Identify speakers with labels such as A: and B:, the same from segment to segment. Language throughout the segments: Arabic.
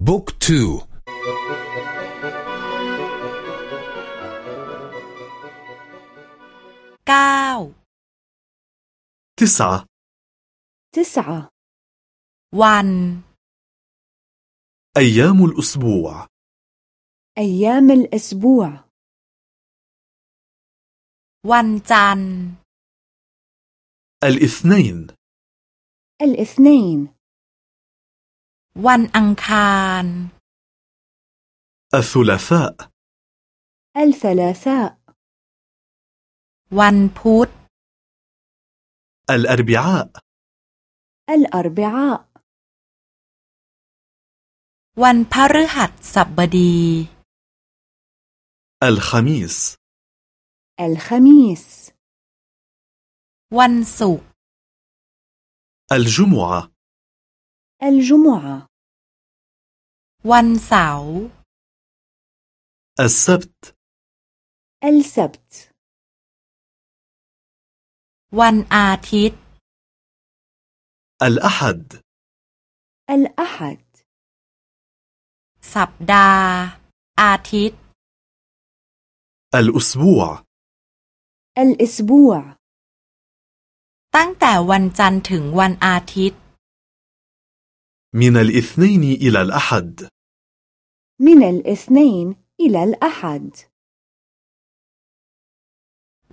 A: book two.
B: เก้า
C: تسعة.
D: تسعة.
B: วัน.
C: أيام الأسبوع.
D: أيام الأسبوع.
B: วันจันทร์
C: الاثنين.
D: الاثنين.
B: วันอังคาร
C: الثلاثاء
D: الثلاثاء
B: วันพุธ
C: الأربعاء
D: الأربعاء
B: วันพฤหัสบดี
C: الخميس
D: الخميس
B: วันศุกร์
C: الجمعة
D: الجمعة
B: วันเสาร์
C: السبت
D: السبت
B: วันอาทิตย์
C: الأحد
D: الأحد
B: สัปดาห์ อาทิตย์
C: الأسبوع
D: الأسبوع
B: ตั้งแต่วันจันทร์ถึงวันอาทิตย์
C: من الاثنين إلى الأحد
D: من الاثنين إلى الأحد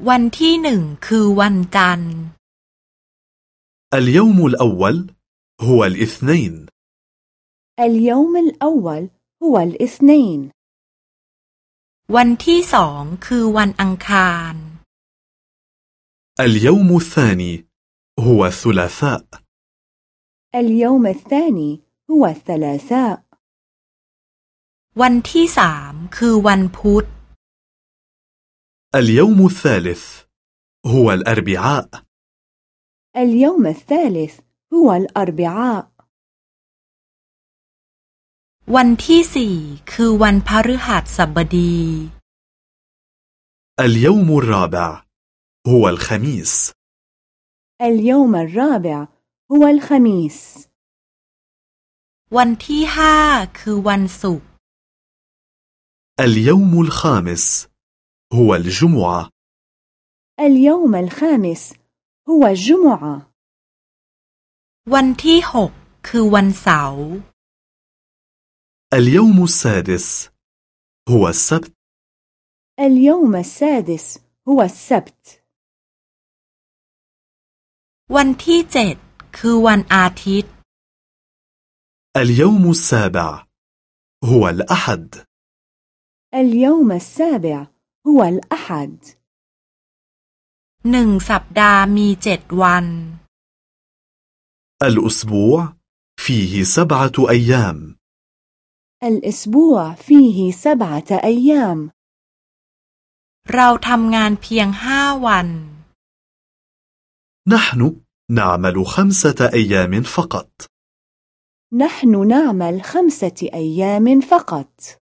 B: วันที่หนึ่งคือวันจันทร์
C: اليوم الأول هو الاثنين
D: اليوم الأول هو الاثنين
B: วันที่สองคือวันอังคาร
C: اليوم الثاني هو الثلاثاء
D: اليوم الثاني هو الثلاثاء
B: วันที่สามคือวันพุธ
C: اليوم الثالث هو الأربعاء
D: اليوم الثالث هو الأربعاء
B: วันที่สี่คือวันพฤหัสบดี
C: اليوم الرابع هو الخميس
D: اليوم الرابع هو الخميس
B: วันที่ห้าคือวันศุกร์
C: اليوم الخامس هو الجمعة
D: اليوم الخامس هو الجمعة
B: วันที่หกคือวันเสาร์
C: اليوم السادس هو السبت
D: اليوم السادس هو السبت
B: วันที่เจ็ด คือวันอาทิตย์
C: اليوم السابع هو الأحد
D: اليوم السابع هو الأحد
B: หนึ่งสัปดาห์มีเจ็ดวัน
C: الأسبوع فيه سبعة أيام
D: الأسبوع فيه سبعة أيام
B: เราทำงานเพียงห้าวัน
C: نحن نعمل خمسة أيام فقط.
D: نحن نعمل خمسة أيام فقط.